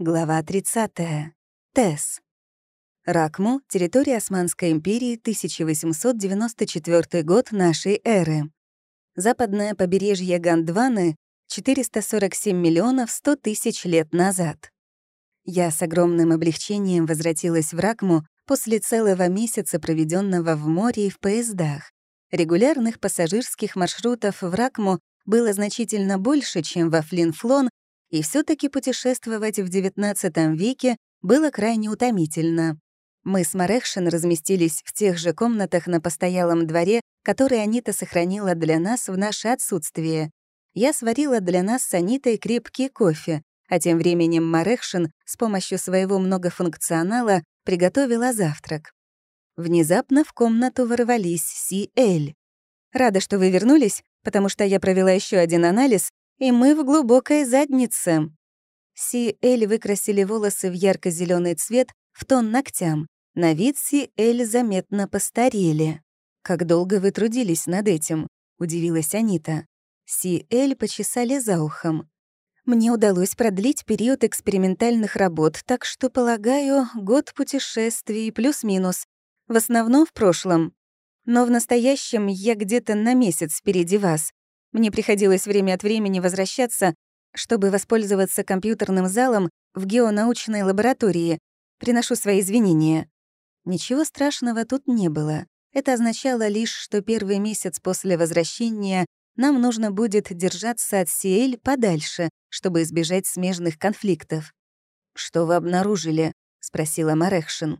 Глава 30. Тесс. Ракму, территория Османской империи, 1894 год нашей эры. Западное побережье Гондваны, 447 миллионов 100 тысяч лет назад. Я с огромным облегчением возвратилась в Ракму после целого месяца, проведенного в море и в поездах. Регулярных пассажирских маршрутов в Ракму было значительно больше, чем во Флинфлон, и все таки путешествовать в XIX веке было крайне утомительно. Мы с Марехшин разместились в тех же комнатах на постоялом дворе, которые Анита сохранила для нас в наше отсутствие. Я сварила для нас с Анитой крепкий кофе, а тем временем Марехшин с помощью своего многофункционала приготовила завтрак. Внезапно в комнату ворвались Си Эль. «Рада, что вы вернулись, потому что я провела еще один анализ, и мы в глубокой заднице. Си Эль выкрасили волосы в ярко зеленый цвет в тон ногтям. На вид Си Эль заметно постарели. «Как долго вы трудились над этим?» — удивилась Анита. Си Эль почесали за ухом. «Мне удалось продлить период экспериментальных работ, так что, полагаю, год путешествий плюс-минус. В основном в прошлом. Но в настоящем я где-то на месяц впереди вас. Мне приходилось время от времени возвращаться, чтобы воспользоваться компьютерным залом в геонаучной лаборатории. Приношу свои извинения. Ничего страшного тут не было. Это означало лишь, что первый месяц после возвращения нам нужно будет держаться от Сиэль подальше, чтобы избежать смежных конфликтов. «Что вы обнаружили?» — спросила Марехшин.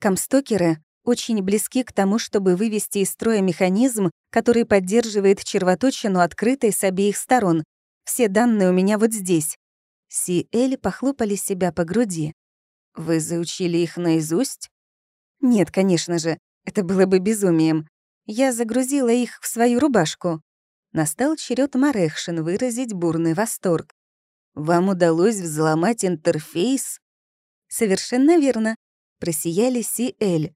Комстокеры очень близки к тому, чтобы вывести из строя механизм, который поддерживает червоточину открытой с обеих сторон. Все данные у меня вот здесь. Си Элли похлопали себя по груди. «Вы заучили их наизусть?» «Нет, конечно же. Это было бы безумием. Я загрузила их в свою рубашку». Настал черед Марехшин выразить бурный восторг. «Вам удалось взломать интерфейс?» «Совершенно верно», — просияли Си Эль.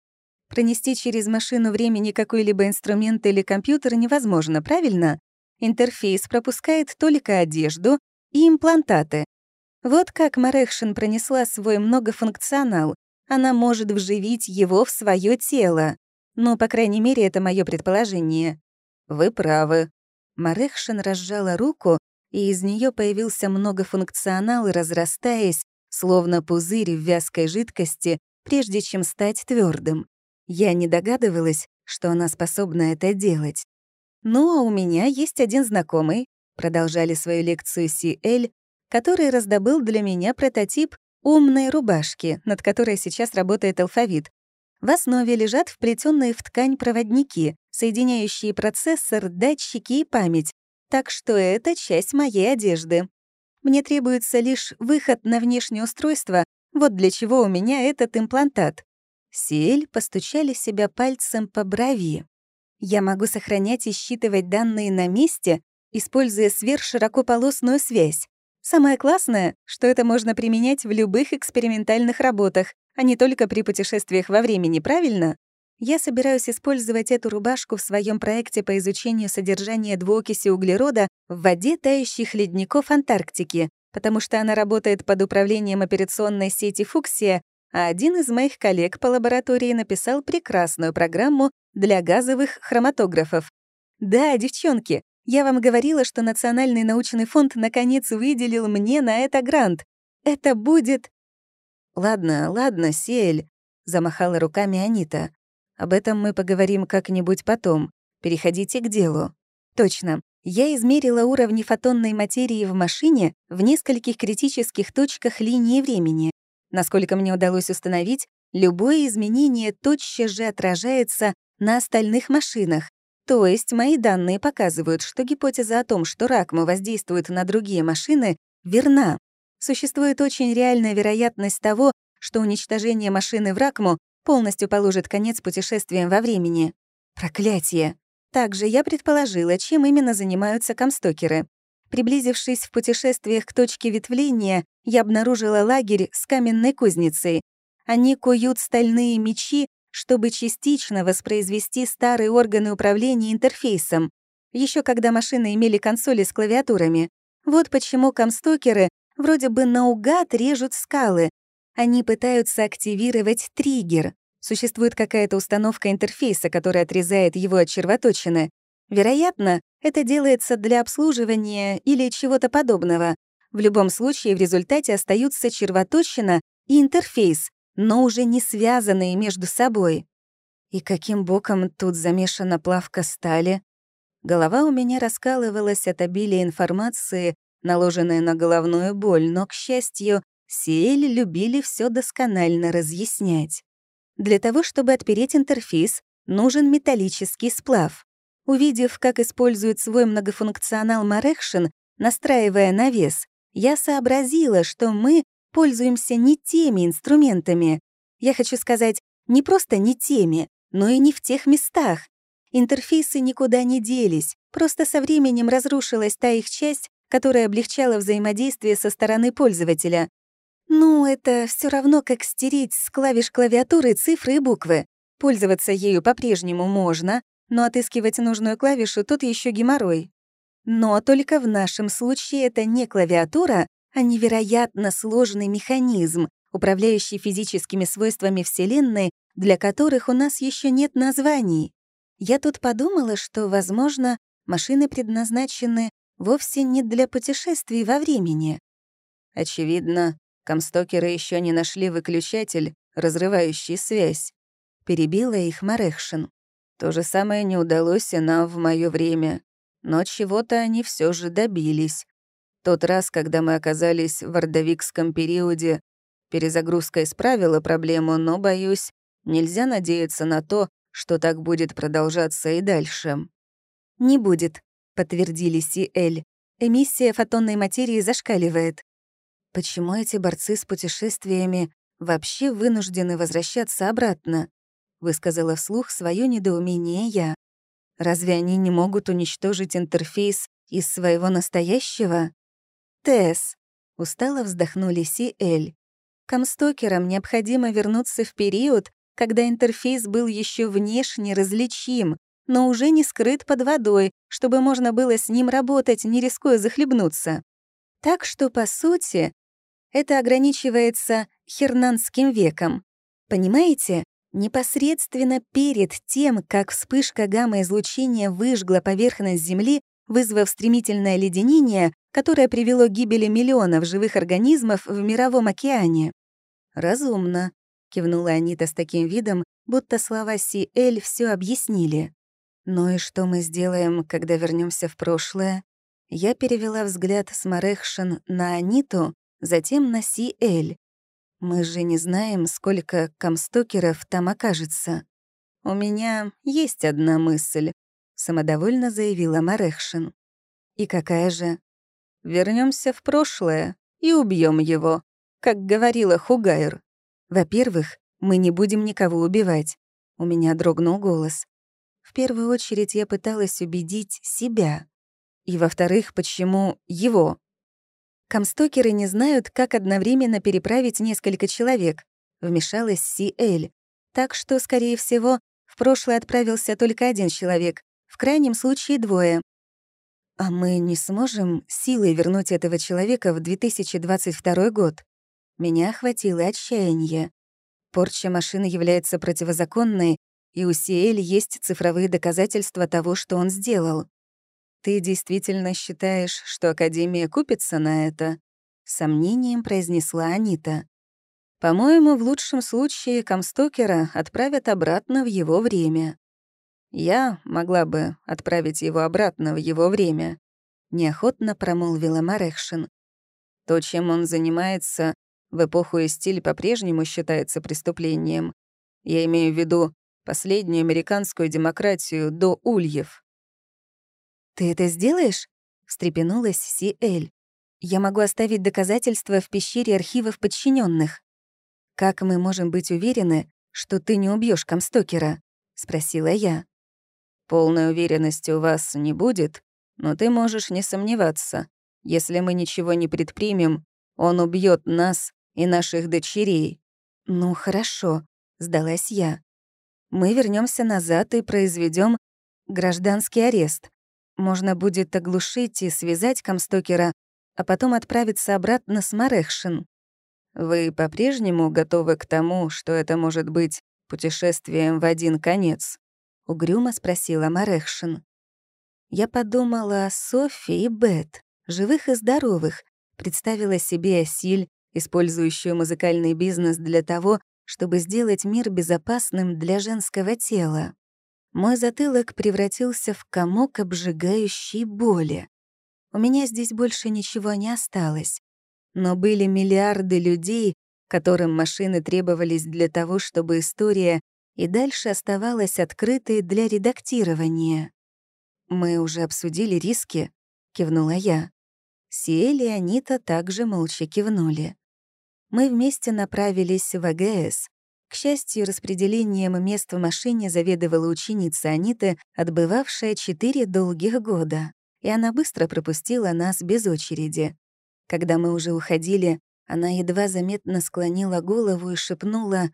Пронести через машину времени какой-либо инструмент или компьютер невозможно, правильно? Интерфейс пропускает только одежду и имплантаты. Вот как Марехшин пронесла свой многофункционал. Она может вживить его в свое тело. Ну, по крайней мере, это мое предположение. Вы правы. Марехшин разжала руку, и из нее появился многофункционал, разрастаясь, словно пузырь в вязкой жидкости, прежде чем стать твердым. Я не догадывалась, что она способна это делать. «Ну, а у меня есть один знакомый», — продолжали свою лекцию Си Эль, который раздобыл для меня прототип умной рубашки, над которой сейчас работает алфавит. В основе лежат вплетенные в ткань проводники, соединяющие процессор, датчики и память, так что это часть моей одежды. Мне требуется лишь выход на внешнее устройство, вот для чего у меня этот имплантат. Сиэль постучали себя пальцем по брови. «Я могу сохранять и считывать данные на месте, используя сверхширокополосную связь. Самое классное, что это можно применять в любых экспериментальных работах, а не только при путешествиях во времени, правильно? Я собираюсь использовать эту рубашку в своем проекте по изучению содержания двуокиси углерода в воде тающих ледников Антарктики, потому что она работает под управлением операционной сети Фуксия а один из моих коллег по лаборатории написал прекрасную программу для газовых хроматографов. Да, девчонки, я вам говорила, что Национальный научный фонд наконец выделил мне на это грант. Это будет... Ладно, ладно, Сель, замахала руками Анита. Об этом мы поговорим как-нибудь потом. Переходите к делу. Точно. Я измерила уровни фотонной материи в машине в нескольких критических точках линии времени. Насколько мне удалось установить, любое изменение тотчас же отражается на остальных машинах. То есть мои данные показывают, что гипотеза о том, что Ракма воздействует на другие машины, верна. Существует очень реальная вероятность того, что уничтожение машины в Ракму полностью положит конец путешествиям во времени. Проклятие! Также я предположила, чем именно занимаются комстокеры. Приблизившись в путешествиях к точке ветвления, я обнаружила лагерь с каменной кузницей. Они куют стальные мечи, чтобы частично воспроизвести старые органы управления интерфейсом, еще когда машины имели консоли с клавиатурами. Вот почему комстокеры вроде бы наугад режут скалы. Они пытаются активировать триггер. Существует какая-то установка интерфейса, которая отрезает его от червоточины. Вероятно, это делается для обслуживания или чего-то подобного. В любом случае, в результате остаются червоточина и интерфейс, но уже не связанные между собой. И каким боком тут замешана плавка стали? Голова у меня раскалывалась от обилия информации, наложенной на головную боль, но, к счастью, Сиэль любили все досконально разъяснять. Для того, чтобы отпереть интерфейс, нужен металлический сплав. Увидев, как использует свой многофункционал Марекшин, настраивая навес, я сообразила, что мы пользуемся не теми инструментами. Я хочу сказать, не просто не теми, но и не в тех местах. Интерфейсы никуда не делись, просто со временем разрушилась та их часть, которая облегчала взаимодействие со стороны пользователя. Ну, это все равно, как стереть с клавиш клавиатуры цифры и буквы. Пользоваться ею по-прежнему можно, но отыскивать нужную клавишу тут еще геморрой. Но только в нашем случае это не клавиатура, а невероятно сложный механизм, управляющий физическими свойствами Вселенной, для которых у нас еще нет названий. Я тут подумала, что, возможно, машины предназначены вовсе не для путешествий во времени. Очевидно, комстокеры еще не нашли выключатель, разрывающий связь. Перебила их Марехшин. То же самое не удалось и нам в мое время. Но чего-то они все же добились. Тот раз, когда мы оказались в ордовикском периоде, перезагрузка исправила проблему, но, боюсь, нельзя надеяться на то, что так будет продолжаться и дальше. «Не будет», — подтвердили Си-Эль. «Эмиссия фотонной материи зашкаливает». Почему эти борцы с путешествиями вообще вынуждены возвращаться обратно? Высказала вслух свое недоумение я. Разве они не могут уничтожить интерфейс из своего настоящего? Тесс. Устало вздохнули Си Эль. Комстокерам необходимо вернуться в период, когда интерфейс был еще внешне различим, но уже не скрыт под водой, чтобы можно было с ним работать, не рискуя захлебнуться. Так что, по сути, это ограничивается хернанским веком. Понимаете? Непосредственно перед тем, как вспышка гамма-излучения выжгла поверхность Земли, вызвав стремительное леденение, которое привело к гибели миллионов живых организмов в Мировом океане. «Разумно», — кивнула Анита с таким видом, будто слова Си-Эль все объяснили. «Ну и что мы сделаем, когда вернемся в прошлое?» Я перевела взгляд с Марехшин на Аниту, затем на Си-Эль. Мы же не знаем, сколько камстокеров там окажется. У меня есть одна мысль, самодовольно заявила Марехшин. И какая же? Вернемся в прошлое и убьем его, как говорила Хугайр. Во-первых, мы не будем никого убивать. У меня дрогнул голос. В первую очередь я пыталась убедить себя. И во-вторых, почему его? Камстокеры не знают, как одновременно переправить несколько человек, вмешалась Си Эль. Так что, скорее всего, в прошлое отправился только один человек, в крайнем случае двое. А мы не сможем силой вернуть этого человека в 2022 год. Меня охватило отчаяние. Порча машины является противозаконной, и у Сиэль есть цифровые доказательства того, что он сделал. «Ты действительно считаешь, что Академия купится на это?» — сомнением произнесла Анита. «По-моему, в лучшем случае Комстокера отправят обратно в его время. Я могла бы отправить его обратно в его время», — неохотно промолвила Марехшин. «То, чем он занимается, в эпоху и стиль по-прежнему считается преступлением. Я имею в виду последнюю американскую демократию до ульев». «Ты это сделаешь?» — встрепенулась Си Эль. «Я могу оставить доказательства в пещере архивов подчиненных. «Как мы можем быть уверены, что ты не убьешь Комстокера?» — спросила я. «Полной уверенности у вас не будет, но ты можешь не сомневаться. Если мы ничего не предпримем, он убьет нас и наших дочерей». «Ну, хорошо», — сдалась я. «Мы вернемся назад и произведем гражданский арест. Можно будет оглушить и связать Комстокера, а потом отправиться обратно с Марехшин. Вы по-прежнему готовы к тому, что это может быть путешествием в один конец? Угрюмо спросила Марехшин. Я подумала о Софи и Бет, живых и здоровых, представила себе Асиль, использующую музыкальный бизнес для того, чтобы сделать мир безопасным для женского тела. Мой затылок превратился в комок обжигающей боли. У меня здесь больше ничего не осталось. Но были миллиарды людей, которым машины требовались для того, чтобы история и дальше оставалась открытой для редактирования. «Мы уже обсудили риски», — кивнула я. Сиэль и Анита также молча кивнули. Мы вместе направились в АГС, к счастью, распределением мест в машине заведовала ученица Аниты, отбывавшая четыре долгих года, и она быстро пропустила нас без очереди. Когда мы уже уходили, она едва заметно склонила голову и шепнула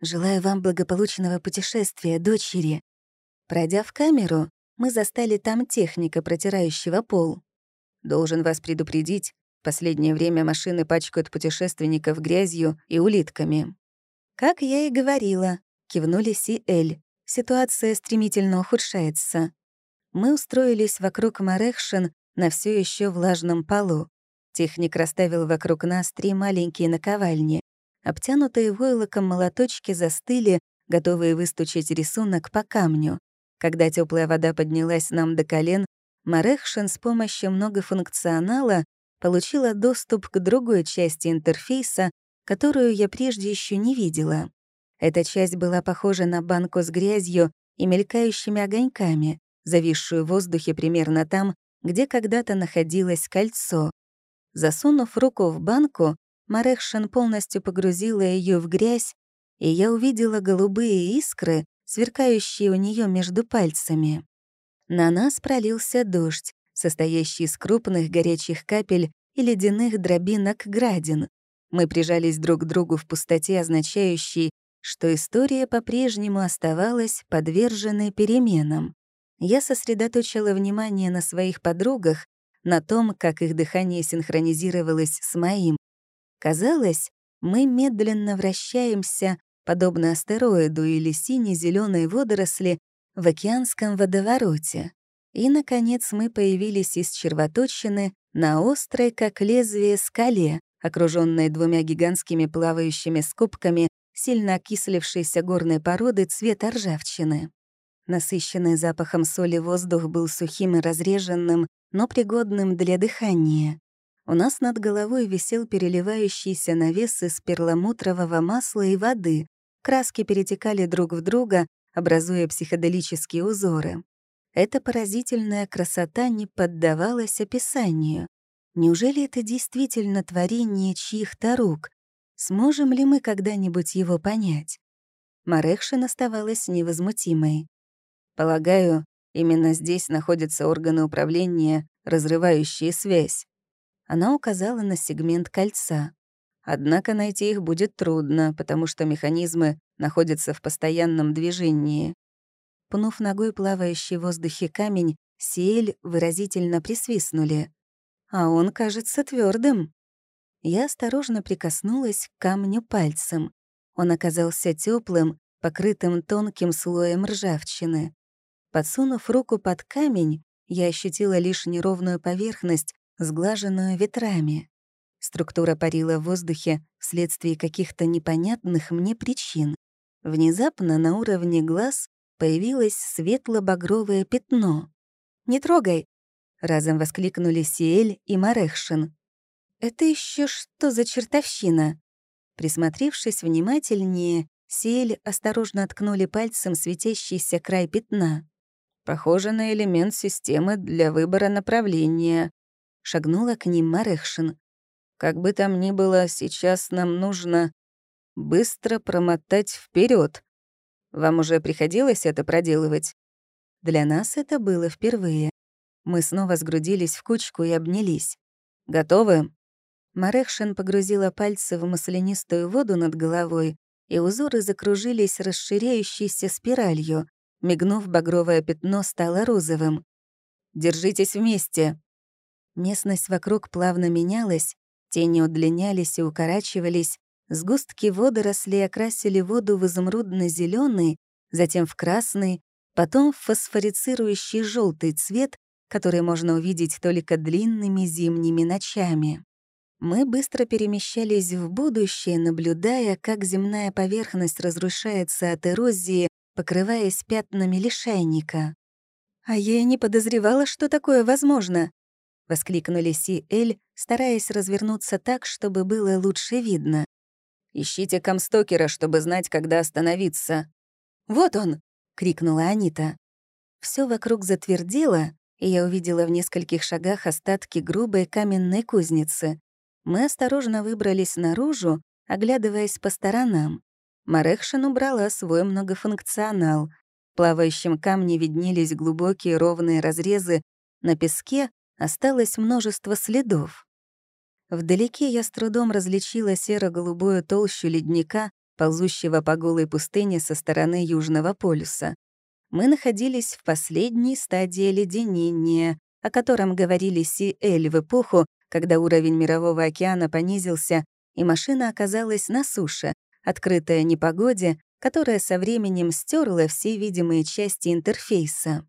«Желаю вам благополучного путешествия, дочери». Пройдя в камеру, мы застали там техника, протирающего пол. «Должен вас предупредить, в последнее время машины пачкают путешественников грязью и улитками. «Как я и говорила», — кивнули Си Эль. «Ситуация стремительно ухудшается». Мы устроились вокруг Марехшин на все еще влажном полу. Техник расставил вокруг нас три маленькие наковальни. Обтянутые войлоком молоточки застыли, готовые выстучить рисунок по камню. Когда теплая вода поднялась нам до колен, Марехшин с помощью многофункционала получила доступ к другой части интерфейса, которую я прежде еще не видела. Эта часть была похожа на банку с грязью и мелькающими огоньками, зависшую в воздухе примерно там, где когда-то находилось кольцо. Засунув руку в банку, Марехшин полностью погрузила ее в грязь, и я увидела голубые искры, сверкающие у нее между пальцами. На нас пролился дождь, состоящий из крупных горячих капель и ледяных дробинок градин, мы прижались друг к другу в пустоте, означающей, что история по-прежнему оставалась подверженной переменам. Я сосредоточила внимание на своих подругах, на том, как их дыхание синхронизировалось с моим. Казалось, мы медленно вращаемся, подобно астероиду или сине зеленой водоросли, в океанском водовороте. И, наконец, мы появились из червоточины на острой, как лезвие, скале, окружённой двумя гигантскими плавающими скобками сильно окислившейся горной породы цвета ржавчины. Насыщенный запахом соли воздух был сухим и разреженным, но пригодным для дыхания. У нас над головой висел переливающийся навес из перламутрового масла и воды. Краски перетекали друг в друга, образуя психоделические узоры. Эта поразительная красота не поддавалась описанию. Неужели это действительно творение чьих-то рук? Сможем ли мы когда-нибудь его понять? Марехшин оставалась невозмутимой. Полагаю, именно здесь находятся органы управления, разрывающие связь. Она указала на сегмент кольца. Однако найти их будет трудно, потому что механизмы находятся в постоянном движении. Пнув ногой плавающий в воздухе камень, Сиэль выразительно присвистнули а он кажется твердым. Я осторожно прикоснулась к камню пальцем. Он оказался теплым, покрытым тонким слоем ржавчины. Подсунув руку под камень, я ощутила лишь неровную поверхность, сглаженную ветрами. Структура парила в воздухе вследствие каких-то непонятных мне причин. Внезапно на уровне глаз появилось светло-багровое пятно. «Не трогай!» Разом воскликнули Сиэль и Марехшин. «Это еще что за чертовщина?» Присмотревшись внимательнее, Сиэль осторожно ткнули пальцем светящийся край пятна. «Похоже на элемент системы для выбора направления», — шагнула к ним Марехшин. «Как бы там ни было, сейчас нам нужно быстро промотать вперед. Вам уже приходилось это проделывать?» Для нас это было впервые. Мы снова сгрудились в кучку и обнялись. «Готовы?» Марехшин погрузила пальцы в маслянистую воду над головой, и узоры закружились расширяющейся спиралью. Мигнув, багровое пятно стало розовым. «Держитесь вместе!» Местность вокруг плавно менялась, тени удлинялись и укорачивались, сгустки водорослей окрасили воду в изумрудно зеленый затем в красный, потом в фосфорицирующий желтый цвет, который можно увидеть только длинными зимними ночами. Мы быстро перемещались в будущее, наблюдая, как земная поверхность разрушается от эрозии, покрываясь пятнами лишайника. «А я и не подозревала, что такое возможно!» — воскликнули Си Эль, стараясь развернуться так, чтобы было лучше видно. «Ищите Камстокера, чтобы знать, когда остановиться». «Вот он!» — крикнула Анита. Все вокруг затвердело, и я увидела в нескольких шагах остатки грубой каменной кузницы. Мы осторожно выбрались наружу, оглядываясь по сторонам. Марехшин убрала свой многофункционал. В плавающем камне виднелись глубокие ровные разрезы, на песке осталось множество следов. Вдалеке я с трудом различила серо-голубую толщу ледника, ползущего по голой пустыне со стороны Южного полюса. Мы находились в последней стадии леденения, о котором говорили Си-Эль в эпоху, когда уровень Мирового океана понизился, и машина оказалась на суше, открытая непогоде, которая со временем стерла все видимые части интерфейса.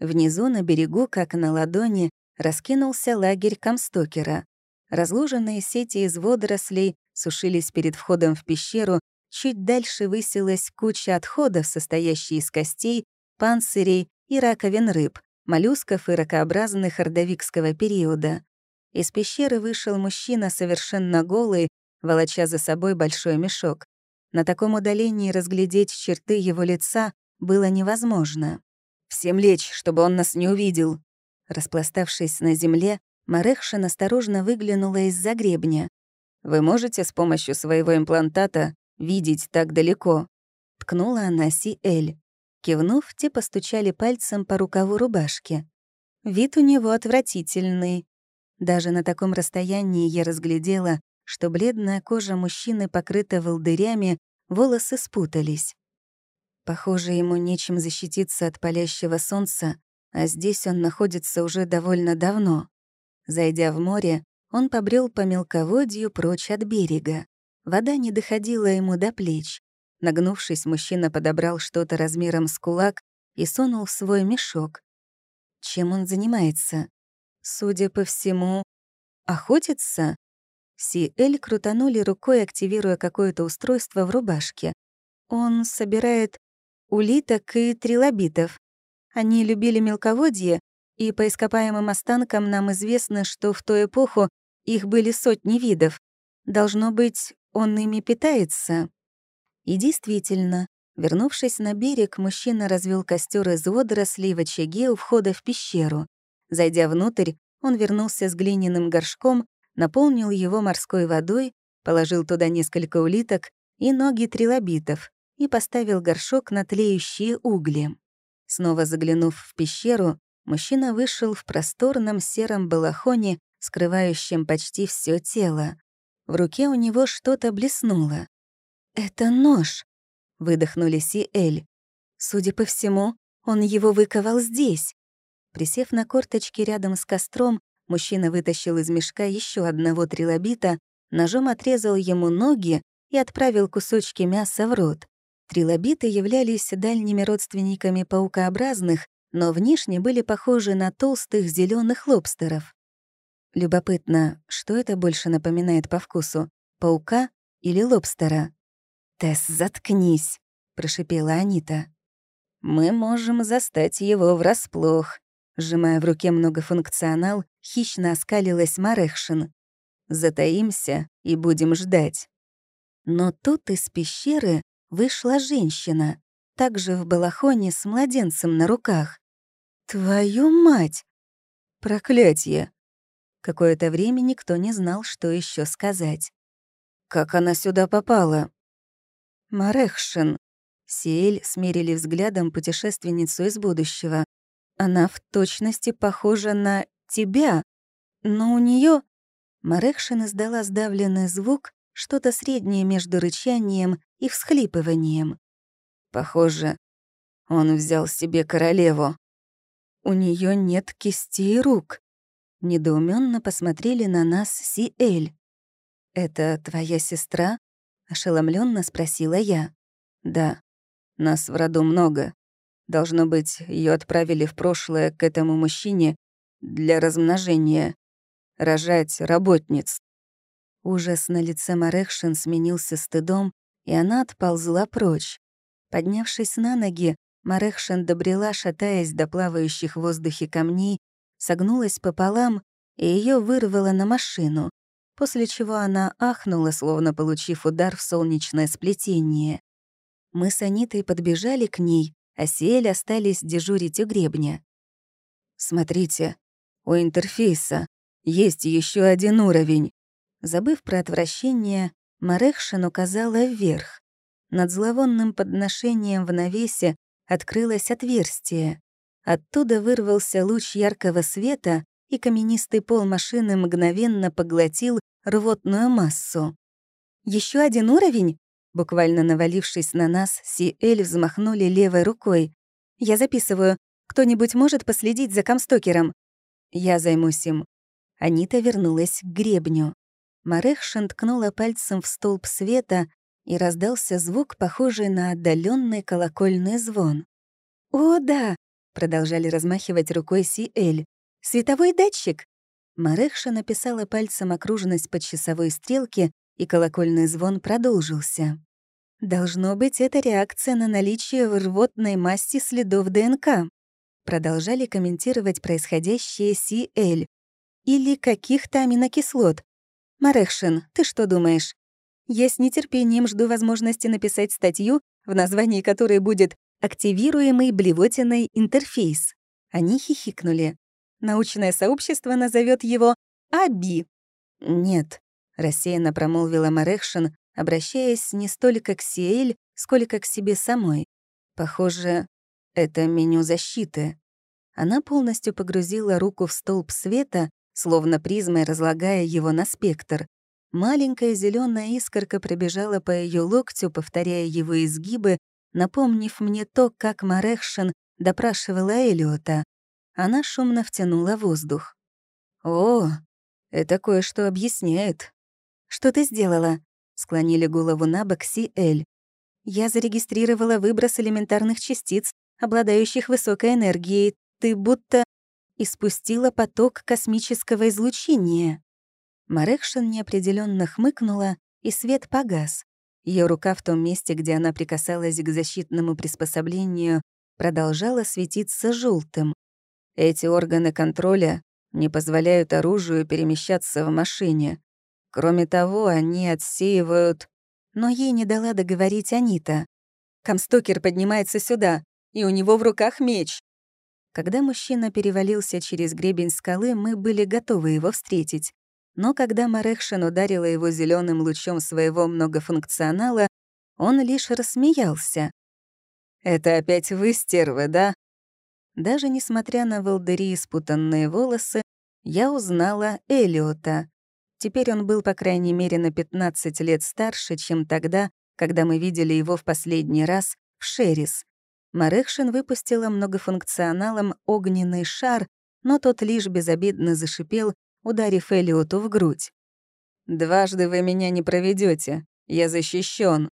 Внизу на берегу, как на ладони, раскинулся лагерь Камстокера. Разложенные сети из водорослей сушились перед входом в пещеру, чуть дальше высилась куча отходов, состоящая из костей, панцирей и раковин рыб, моллюсков и ракообразных ордовикского периода. Из пещеры вышел мужчина совершенно голый, волоча за собой большой мешок. На таком удалении разглядеть черты его лица было невозможно. «Всем лечь, чтобы он нас не увидел!» Распластавшись на земле, Марехшин осторожно выглянула из-за гребня. «Вы можете с помощью своего имплантата видеть так далеко?» Ткнула она Си-Эль. Кивнув, те постучали пальцем по рукаву рубашки. Вид у него отвратительный, даже на таком расстоянии я разглядела, что бледная кожа мужчины покрыта волдырями, волосы спутались. Похоже, ему нечем защититься от палящего солнца, а здесь он находится уже довольно давно. Зайдя в море, он побрел по мелководью прочь от берега. Вода не доходила ему до плеч. Нагнувшись, мужчина подобрал что-то размером с кулак и сунул в свой мешок. Чем он занимается? Судя по всему, охотится? Си-Эль крутанули рукой, активируя какое-то устройство в рубашке. Он собирает улиток и трилобитов. Они любили мелководье, и по ископаемым останкам нам известно, что в ту эпоху их были сотни видов. Должно быть, он ими питается. И действительно, вернувшись на берег, мужчина развел костер из водорослей в очаге у входа в пещеру. Зайдя внутрь, он вернулся с глиняным горшком, наполнил его морской водой, положил туда несколько улиток и ноги трилобитов и поставил горшок на тлеющие угли. Снова заглянув в пещеру, мужчина вышел в просторном сером балахоне, скрывающем почти все тело. В руке у него что-то блеснуло. «Это нож», — выдохнули Си-Эль. «Судя по всему, он его выковал здесь». Присев на корточки рядом с костром, мужчина вытащил из мешка еще одного трилобита, ножом отрезал ему ноги и отправил кусочки мяса в рот. Трилобиты являлись дальними родственниками паукообразных, но внешне были похожи на толстых зеленых лобстеров. Любопытно, что это больше напоминает по вкусу — паука или лобстера? «Тесс, заткнись», — прошипела Анита. «Мы можем застать его врасплох», Сжимая в руке многофункционал, хищно оскалилась Марехшин. «Затаимся и будем ждать». Но тут из пещеры вышла женщина, также в балахоне с младенцем на руках. «Твою мать!» «Проклятье!» Какое-то время никто не знал, что еще сказать. «Как она сюда попала?» «Марехшин». Сиэль смерили взглядом путешественницу из будущего. Она в точности похожа на тебя, но у нее Марекшин издала сдавленный звук, что-то среднее между рычанием и всхлипыванием. Похоже, он взял себе королеву. У нее нет кистей рук. Недоуменно посмотрели на нас Си-Эль. «Это твоя сестра?» — ошеломленно спросила я. «Да. Нас в роду много. Должно быть, ее отправили в прошлое к этому мужчине для размножения. Рожать работниц». Ужас на лице Марехшин сменился стыдом, и она отползла прочь. Поднявшись на ноги, Марехшин добрела, шатаясь до плавающих в воздухе камней, согнулась пополам, и ее вырвало на машину, после чего она ахнула, словно получив удар в солнечное сплетение. Мы с Анитой подбежали к ней, а Сиэль остались дежурить у гребня. «Смотрите, у интерфейса есть еще один уровень». Забыв про отвращение, Марехшин указала вверх. Над зловонным подношением в навесе открылось отверстие. Оттуда вырвался луч яркого света, и каменистый пол машины мгновенно поглотил рвотную массу. Еще один уровень?» Буквально навалившись на нас, Си-Эль взмахнули левой рукой. «Я записываю. Кто-нибудь может последить за камстокером?» «Я займусь им». Анита вернулась к гребню. Марехшин ткнула пальцем в столб света, и раздался звук, похожий на отдаленный колокольный звон. «О, да!» — продолжали размахивать рукой Си-Эль. «Световой датчик!» Марехша написала пальцем окружность по часовой стрелке, и колокольный звон продолжился. «Должно быть, это реакция на наличие в рвотной масти следов ДНК», продолжали комментировать происходящее Си-Эль. «Или каких-то аминокислот. Марехшин, ты что думаешь?» Я с нетерпением жду возможности написать статью, в названии которой будет «Активируемый блевотиной интерфейс». Они хихикнули. Научное сообщество назовет его АБИ. «Нет», — рассеянно промолвила Марехшин, обращаясь не столько к Сиэль, сколько к себе самой. «Похоже, это меню защиты». Она полностью погрузила руку в столб света, словно призмой разлагая его на спектр. Маленькая зеленая искорка пробежала по ее локтю, повторяя его изгибы, напомнив мне то, как Марехшин допрашивала Элиота. Она шумно втянула воздух. «О, это кое-что объясняет». «Что ты сделала?» — склонили голову на бок Си Эль. «Я зарегистрировала выброс элементарных частиц, обладающих высокой энергией. Ты будто испустила поток космического излучения». Марекшин неопределенно хмыкнула, и свет погас. Ее рука в том месте, где она прикасалась к защитному приспособлению, продолжала светиться желтым. Эти органы контроля не позволяют оружию перемещаться в машине. Кроме того, они отсеивают... Но ей не дала договорить Анита. Комстокер поднимается сюда, и у него в руках меч. Когда мужчина перевалился через гребень скалы, мы были готовы его встретить. Но когда Марехшин ударила его зеленым лучом своего многофункционала, он лишь рассмеялся. «Это опять вы, стервы, да?» Даже несмотря на волдыри и спутанные волосы, я узнала Элиота. Теперь он был, по крайней мере, на 15 лет старше, чем тогда, когда мы видели его в последний раз в Шерис. Марехшин выпустила многофункционалом огненный шар, но тот лишь безобидно зашипел, ударив Элиоту в грудь. «Дважды вы меня не проведете, я защищен.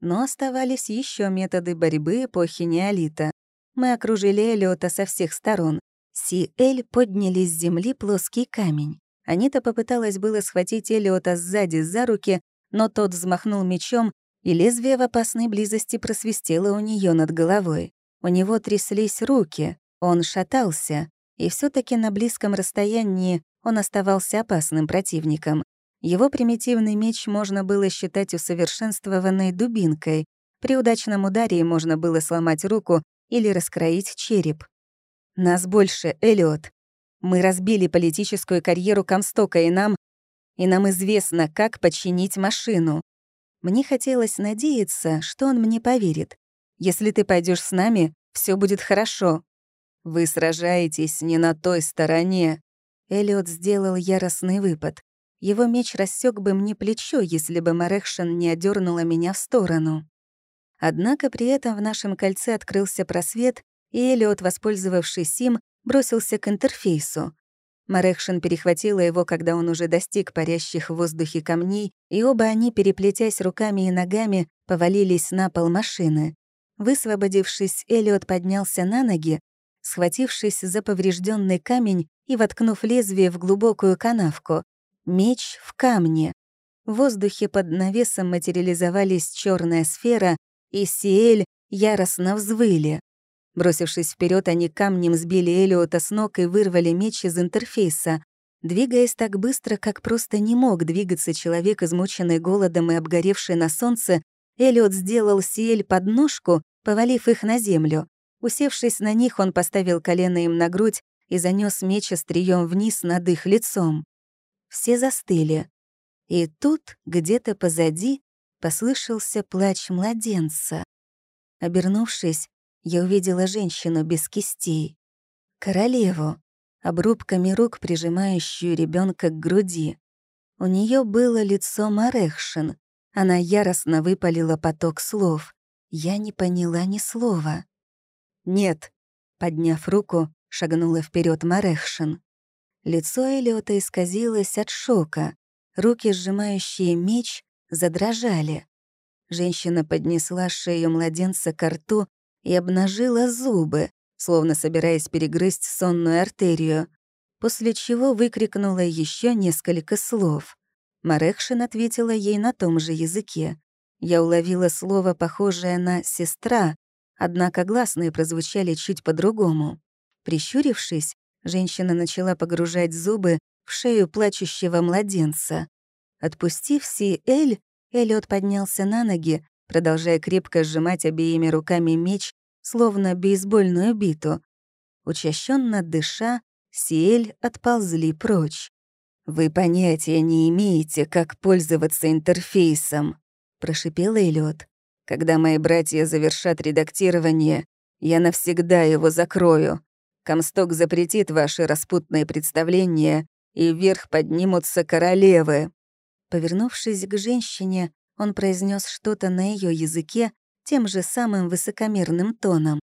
Но оставались еще методы борьбы эпохи неолита. Мы окружили Элиота со всех сторон. Си-Эль подняли с земли плоский камень. Анита попыталась было схватить Элиота сзади за руки, но тот взмахнул мечом, и лезвие в опасной близости просвистело у нее над головой. У него тряслись руки, он шатался, и все таки на близком расстоянии он оставался опасным противником. Его примитивный меч можно было считать усовершенствованной дубинкой. При удачном ударе можно было сломать руку или раскроить череп. Нас больше, Эллиот. Мы разбили политическую карьеру Комстока, и нам... И нам известно, как починить машину. Мне хотелось надеяться, что он мне поверит. Если ты пойдешь с нами, все будет хорошо. Вы сражаетесь не на той стороне. Эллиот сделал яростный выпад. Его меч рассек бы мне плечо, если бы Марехшин не одернула меня в сторону. Однако при этом в нашем кольце открылся просвет, и Элиот, воспользовавшись им, бросился к интерфейсу. Марекшин перехватила его, когда он уже достиг парящих в воздухе камней, и оба они, переплетясь руками и ногами, повалились на пол машины. Высвободившись, Элиот поднялся на ноги, схватившись за поврежденный камень и воткнув лезвие в глубокую канавку. Меч в камне. В воздухе под навесом материализовались черная сфера, и Сиэль яростно взвыли. Бросившись вперед, они камнем сбили Элиота с ног и вырвали меч из интерфейса. Двигаясь так быстро, как просто не мог двигаться человек, измученный голодом и обгоревший на солнце, Элиот сделал Сиэль подножку, повалив их на землю. Усевшись на них, он поставил колено им на грудь и занёс меч острием вниз над их лицом. Все застыли. И тут, где-то позади, послышался плач младенца. Обернувшись, я увидела женщину без кистей. Королеву, обрубками рук прижимающую ребенка к груди. У нее было лицо Марехшин. Она яростно выпалила поток слов. Я не поняла ни слова. «Нет», — подняв руку, шагнула вперед Марехшин. Лицо Элиота исказилось от шока. Руки, сжимающие меч, задрожали. Женщина поднесла шею младенца к рту и обнажила зубы, словно собираясь перегрызть сонную артерию, после чего выкрикнула еще несколько слов. Марекшин ответила ей на том же языке. Я уловила слово, похожее на «сестра», однако гласные прозвучали чуть по-другому. Прищурившись, женщина начала погружать зубы в шею плачущего младенца. Отпустив Си Эль, Эллиот поднялся на ноги, продолжая крепко сжимать обеими руками меч, словно бейсбольную биту. Учащенно дыша, Сиэль отползли прочь. «Вы понятия не имеете, как пользоваться интерфейсом», — прошипел Эллиот. «Когда мои братья завершат редактирование, я навсегда его закрою. Комсток запретит ваши распутные представления, и вверх поднимутся королевы». Повернувшись к женщине, он произнес что-то на ее языке тем же самым высокомерным тоном.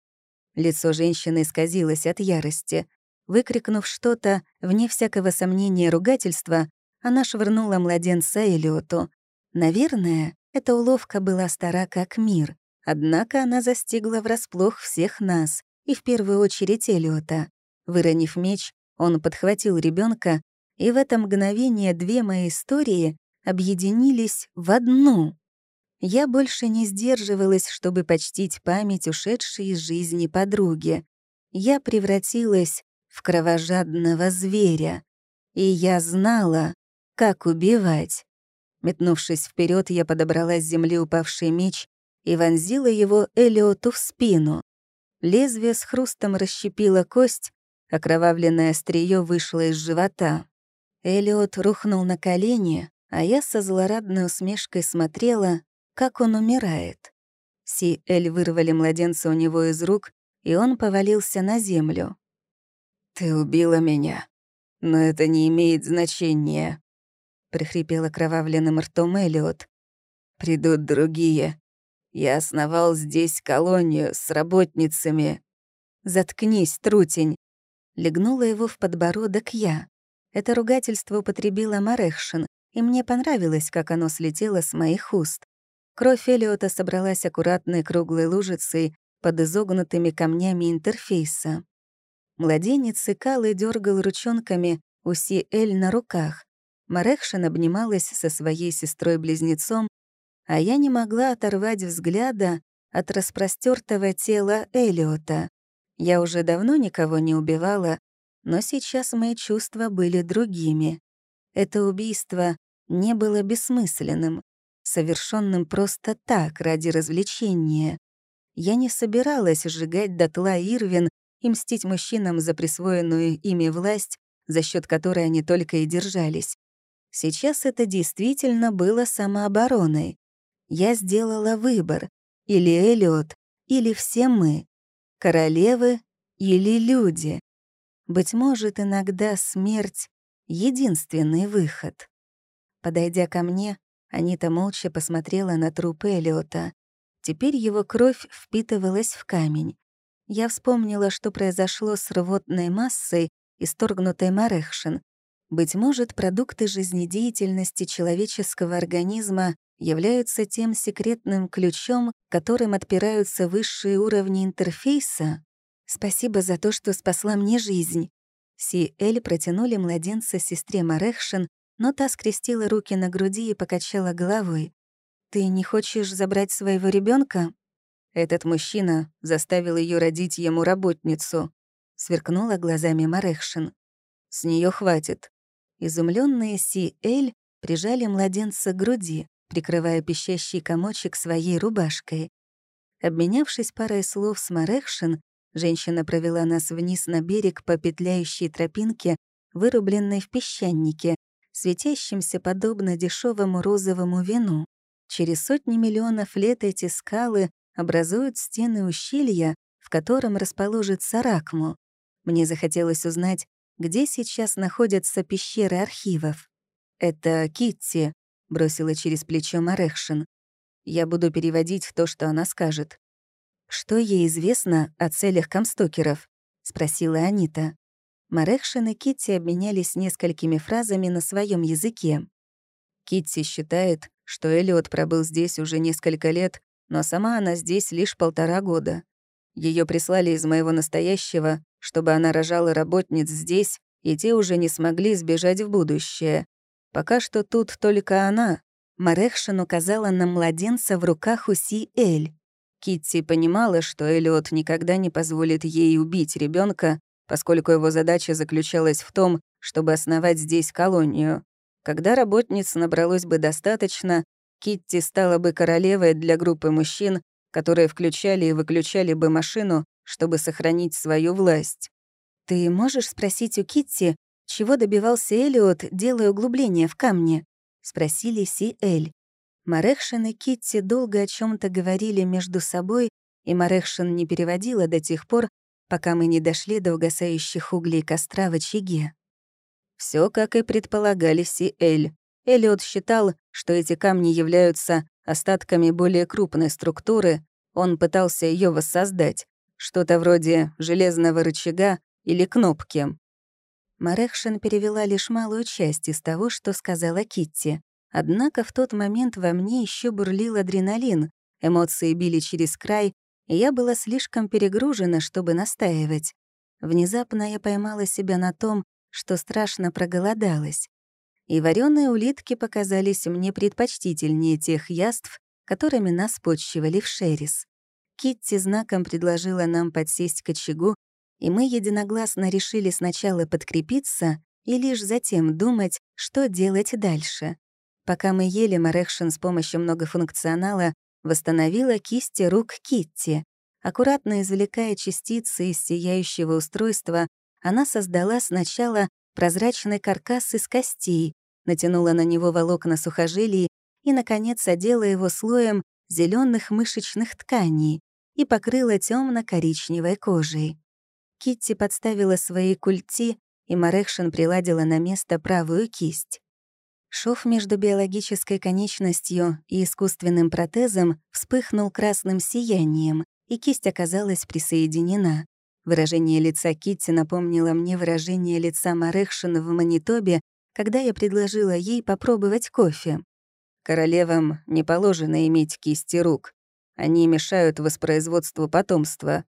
Лицо женщины исказилось от ярости. Выкрикнув что-то, вне всякого сомнения ругательства, она швырнула младенца Элиоту. Наверное, эта уловка была стара как мир, однако она застигла врасплох всех нас, и в первую очередь Элиота. Выронив меч, он подхватил ребенка, и в это мгновение две мои истории объединились в одну. Я больше не сдерживалась, чтобы почтить память ушедшей из жизни подруги. Я превратилась в кровожадного зверя. И я знала, как убивать. Метнувшись вперед, я подобрала с земли упавший меч и вонзила его Элиоту в спину. Лезвие с хрустом расщепило кость, окровавленное острие вышло из живота. Элиот рухнул на колени, а я со злорадной усмешкой смотрела, как он умирает. Си-Эль вырвали младенца у него из рук, и он повалился на землю. «Ты убила меня, но это не имеет значения», — прихрипел окровавленным ртом Элиот. «Придут другие. Я основал здесь колонию с работницами». «Заткнись, трутень!» Легнула его в подбородок я. Это ругательство употребила Марехшин, и мне понравилось, как оно слетело с моих уст. Кровь Элиота собралась аккуратной круглой лужицей под изогнутыми камнями интерфейса. Младенец икал и дергал ручонками у Си-Эль на руках. Марехшин обнималась со своей сестрой-близнецом, а я не могла оторвать взгляда от распростертого тела Элиота. Я уже давно никого не убивала, но сейчас мои чувства были другими. Это убийство не было бессмысленным, совершенным просто так, ради развлечения. Я не собиралась сжигать дотла Ирвин и мстить мужчинам за присвоенную ими власть, за счет которой они только и держались. Сейчас это действительно было самообороной. Я сделала выбор. Или Эллиот, или все мы. Королевы или люди. Быть может, иногда смерть единственный выход. Подойдя ко мне, Анита молча посмотрела на труп Элиота. Теперь его кровь впитывалась в камень. Я вспомнила, что произошло с рвотной массой, исторгнутой Марехшин. Быть может, продукты жизнедеятельности человеческого организма являются тем секретным ключом, которым отпираются высшие уровни интерфейса? Спасибо за то, что спасла мне жизнь. Си Эль протянули младенца сестре Марехшин, но та скрестила руки на груди и покачала головой. «Ты не хочешь забрать своего ребенка? Этот мужчина заставил ее родить ему работницу. Сверкнула глазами Марехшин. С нее хватит. Изумленные Си Эль прижали младенца к груди, прикрывая пищащий комочек своей рубашкой. Обменявшись парой слов с Марехшин, женщина провела нас вниз на берег по петляющей тропинке, вырубленной в песчанике, светящимся подобно дешевому розовому вину. Через сотни миллионов лет эти скалы образуют стены ущелья, в котором расположится Ракму. Мне захотелось узнать, где сейчас находятся пещеры архивов. «Это Китти», — бросила через плечо Марехшин. «Я буду переводить то, что она скажет». «Что ей известно о целях комстокеров?» — спросила Анита. Марехшин и Китти обменялись несколькими фразами на своем языке. Китти считает, что Элиот пробыл здесь уже несколько лет, но сама она здесь лишь полтора года. Ее прислали из моего настоящего, чтобы она рожала работниц здесь, и те уже не смогли сбежать в будущее. Пока что тут только она. Марехшин указала на младенца в руках у Си Эль. Китти понимала, что Элиот никогда не позволит ей убить ребенка, поскольку его задача заключалась в том, чтобы основать здесь колонию. Когда работниц набралось бы достаточно, Китти стала бы королевой для группы мужчин, которые включали и выключали бы машину, чтобы сохранить свою власть. «Ты можешь спросить у Китти, чего добивался Элиот, делая углубление в камне?» — спросили Си Эль. Марехшин и Китти долго о чем то говорили между собой, и Марехшин не переводила до тех пор, пока мы не дошли до угасающих углей костра в очаге. Все, как и предполагали Си-Эль. Эллиот считал, что эти камни являются остатками более крупной структуры, он пытался ее воссоздать, что-то вроде железного рычага или кнопки. Марехшин перевела лишь малую часть из того, что сказала Китти. Однако в тот момент во мне еще бурлил адреналин, эмоции били через край, я была слишком перегружена, чтобы настаивать. Внезапно я поймала себя на том, что страшно проголодалась. И вареные улитки показались мне предпочтительнее тех яств, которыми нас почивали в Шерис. Китти знаком предложила нам подсесть к очагу, и мы единогласно решили сначала подкрепиться и лишь затем думать, что делать дальше. Пока мы ели, Марехшин с помощью многофункционала восстановила кисти рук Китти. Аккуратно извлекая частицы из сияющего устройства, она создала сначала прозрачный каркас из костей, натянула на него волокна сухожилий и, наконец, одела его слоем зеленых мышечных тканей и покрыла темно коричневой кожей. Китти подставила свои культи, и Марекшин приладила на место правую кисть. Шов между биологической конечностью и искусственным протезом вспыхнул красным сиянием, и кисть оказалась присоединена. Выражение лица Китти напомнило мне выражение лица Марехшин в Манитобе, когда я предложила ей попробовать кофе. Королевам не положено иметь кисти рук. Они мешают воспроизводству потомства.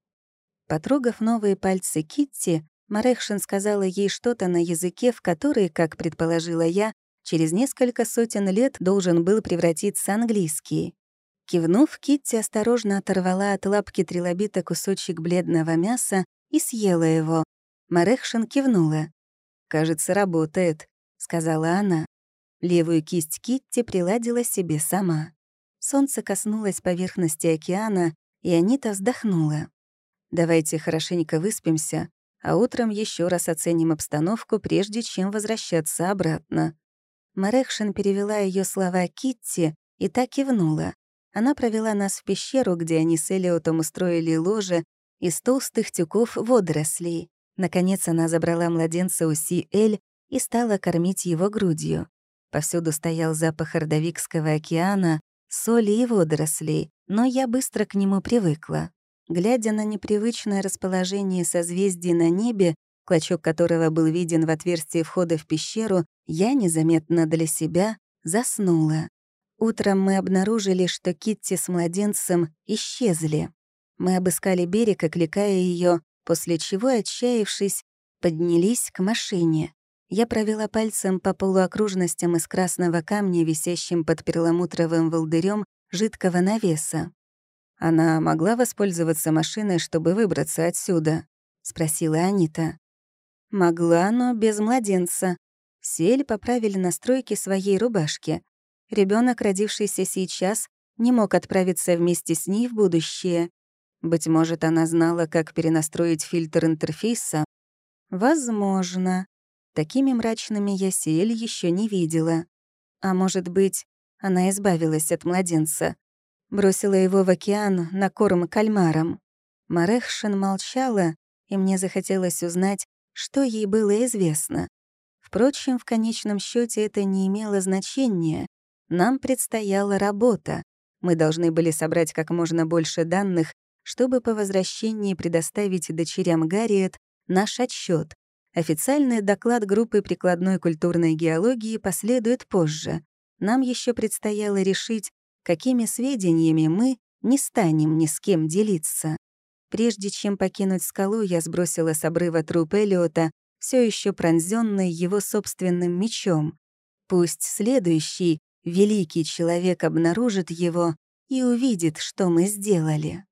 Потрогав новые пальцы Китти, Марехшин сказала ей что-то на языке, в который, как предположила я, через несколько сотен лет должен был превратиться английский. Кивнув, Китти осторожно оторвала от лапки трилобита кусочек бледного мяса и съела его. Марехшин кивнула. «Кажется, работает», — сказала она. Левую кисть Китти приладила себе сама. Солнце коснулось поверхности океана, и Анита вздохнула. «Давайте хорошенько выспимся, а утром еще раз оценим обстановку, прежде чем возвращаться обратно». Марехшин перевела ее слова Китти и так кивнула. Она провела нас в пещеру, где они с Элиотом устроили ложе из толстых тюков водорослей. Наконец она забрала младенца у Си-Эль и стала кормить его грудью. Повсюду стоял запах Ордовикского океана, соли и водорослей, но я быстро к нему привыкла. Глядя на непривычное расположение созвездий на небе, клочок которого был виден в отверстии входа в пещеру, я незаметно для себя заснула. Утром мы обнаружили, что Китти с младенцем исчезли. Мы обыскали берег, окликая ее, после чего, отчаявшись, поднялись к машине. Я провела пальцем по полуокружностям из красного камня, висящим под перламутровым волдырем жидкого навеса. «Она могла воспользоваться машиной, чтобы выбраться отсюда?» — спросила Анита. «Могла, но без младенца. Сель поправили настройки своей рубашки. Ребенок, родившийся сейчас, не мог отправиться вместе с ней в будущее. Быть может, она знала, как перенастроить фильтр интерфейса? Возможно. Такими мрачными я Сиэль еще не видела. А может быть, она избавилась от младенца. Бросила его в океан на корм кальмарам. Марехшин молчала, и мне захотелось узнать, что ей было известно. Впрочем, в конечном счете это не имело значения. Нам предстояла работа. Мы должны были собрать как можно больше данных, чтобы по возвращении предоставить дочерям Гарриет наш отчет. Официальный доклад группы прикладной культурной геологии последует позже. Нам еще предстояло решить, какими сведениями мы не станем ни с кем делиться. Прежде чем покинуть скалу, я сбросила с обрыва труп Элиота, все еще пронзенный его собственным мечом. Пусть следующий, великий человек обнаружит его и увидит, что мы сделали.